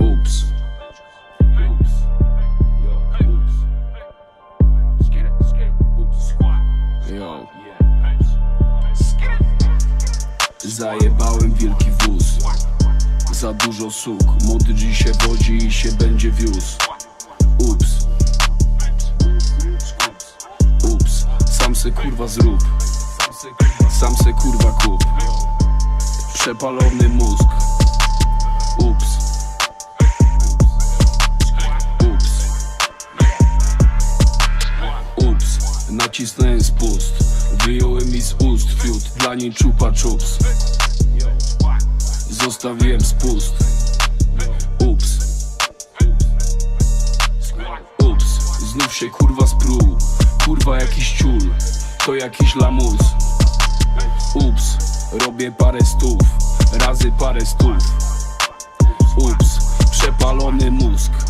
Oops. Yo. Zajebałem wielki wóz. Za dużo suk. Młody dziś się wodzi i się będzie wiózł. Ups. Ups. Sam se kurwa zrób. Sam se kurwa kup. Przepalony mózg. Ups. Ups. Ups. Nacisnąłem spust. Wyjąłem mi z ust fiut Dla niej czupa czups. Zostawiłem spust. Ups. Ups. Znów się kurwa spruł. Kurwa jakiś ciul. To jakiś lamus Robię parę stów Razy parę stów. Ups Przepalony mózg